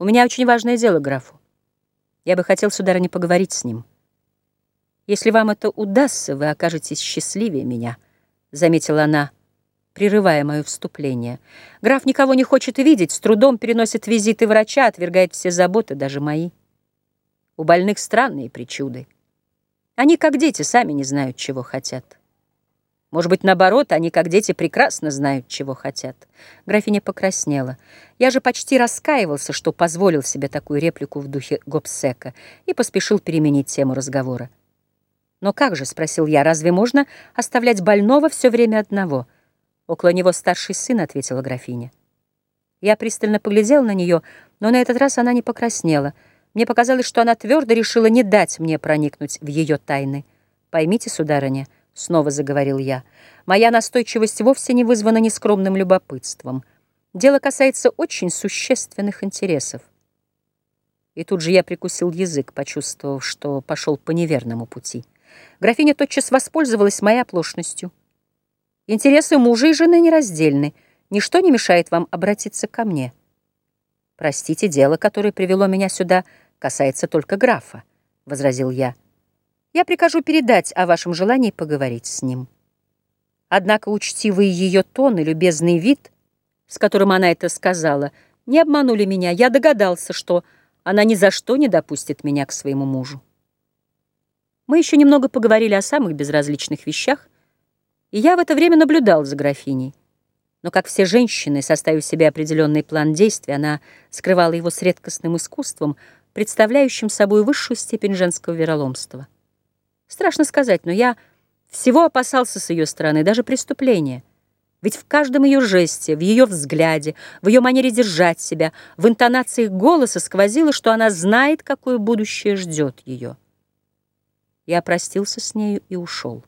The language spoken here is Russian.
У меня очень важное дело графу. Я бы хотел, сударыня, поговорить с ним. Если вам это удастся, вы окажетесь счастливее меня, — заметила она, прерывая мое вступление. Граф никого не хочет видеть, с трудом переносит визиты врача, отвергает все заботы, даже мои. У больных странные причуды. Они, как дети, сами не знают, чего хотят. Может быть, наоборот, они, как дети, прекрасно знают, чего хотят. Графиня покраснела. Я же почти раскаивался, что позволил себе такую реплику в духе Гобсека и поспешил переменить тему разговора. «Но как же?» — спросил я. «Разве можно оставлять больного все время одного?» «Около него старший сын», — ответила графиня. Я пристально поглядел на нее, но на этот раз она не покраснела. Мне показалось, что она твердо решила не дать мне проникнуть в ее тайны. «Поймите, сударыня», — снова заговорил я, моя настойчивость вовсе не вызвана нескромным любопытством. Дело касается очень существенных интересов. И тут же я прикусил язык, почувствовав, что пошел по неверному пути. Графиня тотчас воспользовалась моей оплошностью. Интересы мужа и жены нераздельны. Ничто не мешает вам обратиться ко мне. Простите, дело, которое привело меня сюда, касается только графа, — возразил я. Я прикажу передать о вашем желании поговорить с ним. Однако учтивый ее тон и любезный вид, с которым она это сказала, не обманули меня. Я догадался, что она ни за что не допустит меня к своему мужу. Мы еще немного поговорили о самых безразличных вещах, и я в это время наблюдал за графиней. Но, как все женщины, составив себе определенный план действий, она скрывала его с редкостным искусством, представляющим собой высшую степень женского вероломства. Страшно сказать, но я всего опасался с ее стороны, даже преступления. Ведь в каждом ее жесте, в ее взгляде, в ее манере держать себя, в интонации голоса сквозило, что она знает, какое будущее ждет ее. Я простился с нею и ушел.